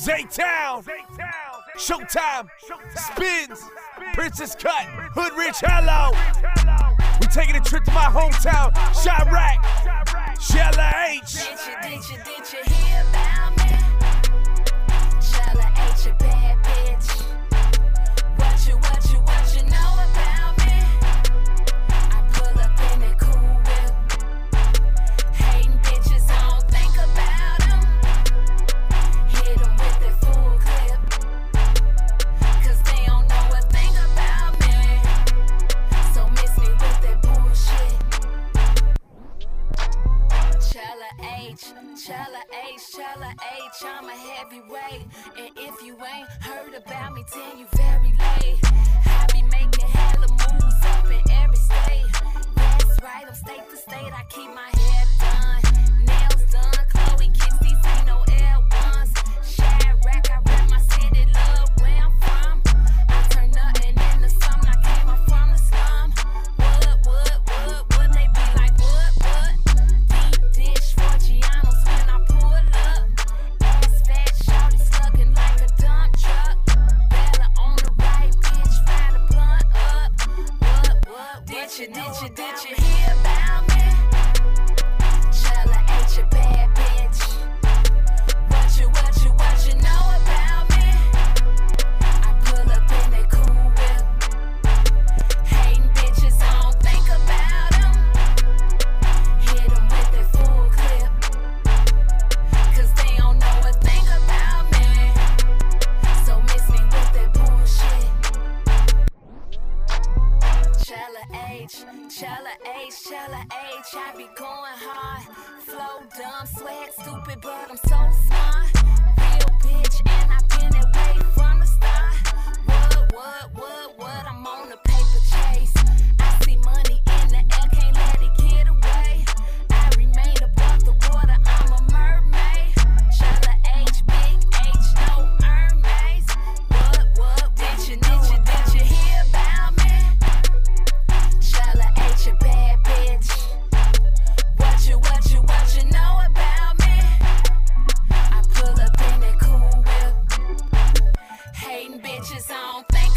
Zaytown, Showtime, Spins, Princess Cut, Hood Rich Hello. We're taking a trip to my hometown, Chiraq. Chella, H, chella, H, I'm a heavyweight. And if you ain't heard about me, then you very late. I be making hella moves up in every state. That's right, I'm state to state, I keep my Did you, did you, did you hear about me? Chella ain't your bad Chella H, chella H, I be going hard. Flow dumb, swag stupid, but I'm so smart. is on. Thank